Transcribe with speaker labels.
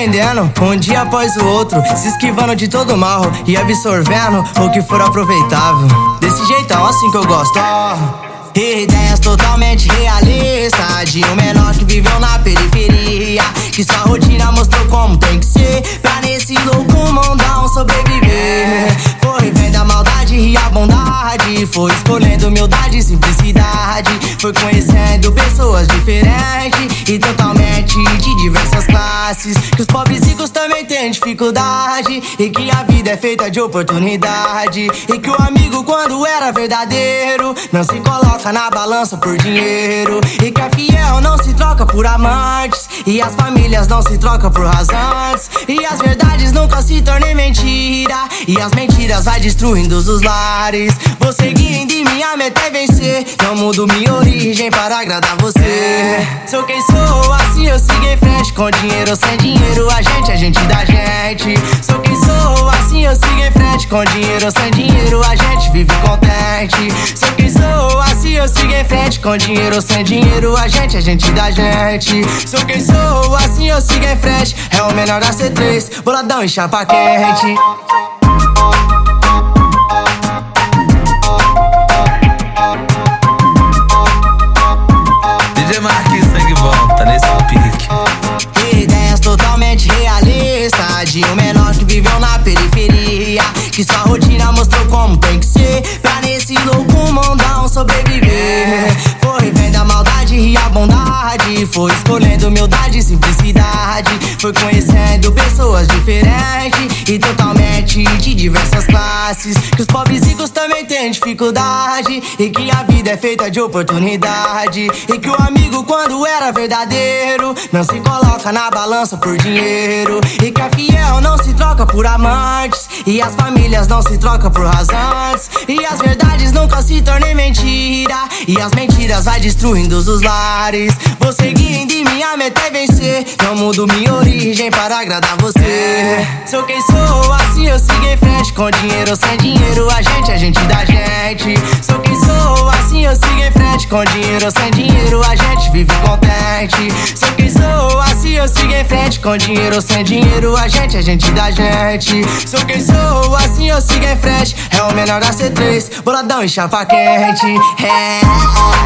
Speaker 1: aprendendo, um dia após o outro, se esquivando de todo mal e absorvendo o que for aproveitável. Desse jeitão, assim que eu gosto, ó. Ideias totalmente realistas De um menor que viveu na periferia Que sua rotina mostrou como tem que ser Pra nesse louco mundão sobreviver Foi vendo a maldade e a bondade Foi escolhendo humildade e simplicidade Foi conhecendo pessoas diferentes E totalmente classes Que os pobres ricos também têm dificuldade E que a vida é feita de oportunidade E que o amigo quando era verdadeiro Não se coloca na balança por dinheiro. E que a fiel não se troca por amantes. E as famílias não se trocam por razões. E as verdades nunca se tornem mentira. E as mentiras vai destruindo os lares. Vou seguindo e minha meta é vencer. Não mudo minha origem para agradar você. Sou quem sou, assim eu sigo em frente. Com dinheiro ou sem dinheiro, a gente é gente da gente. Sou quem sou, assim eu sigo em frente. Com dinheiro ou sem dinheiro, a gente vive contente. Sou quem sou, assim eu sigo em frente. Com dinheiro ou sem dinheiro, a gente é gente da gente. Sou quem sou, assim eu sigo em frente. É o menor da C3, boladão e chapa quente.
Speaker 2: DJ Marquinhos
Speaker 1: Foi escolhendo humildade e simplicidade. Foi conhecendo pessoas diferentes E totalmente de diversas classes. Que os pobres ricos também têm dificuldade. E que a vida é feita de oportunidade. E que o amigo quando era verdadeiro Não se coloca na balança por dinheiro. E que a fiel não se troca por amantes. E as famílias não se trocam por razões. E as verdades nunca se tornem mentira. E as mentiras vai destruindo os lares. Vou seguindo e minha meta é vencer. Não mudo minha origem para agradar você. Sou quem sou, assim eu sigo em frente. Com dinheiro ou sem dinheiro, a gente é gente da gente. Sou quem sou, assim eu sigo em frente. Com dinheiro ou sem dinheiro, a gente vive contente. Sou quem sou, assim eu sigo em frente. Com dinheiro ou sem dinheiro, a gente é gente da gente. Sou quem sou, assim eu sigo em frente. É o menor da C3, boladão e chapa quente. É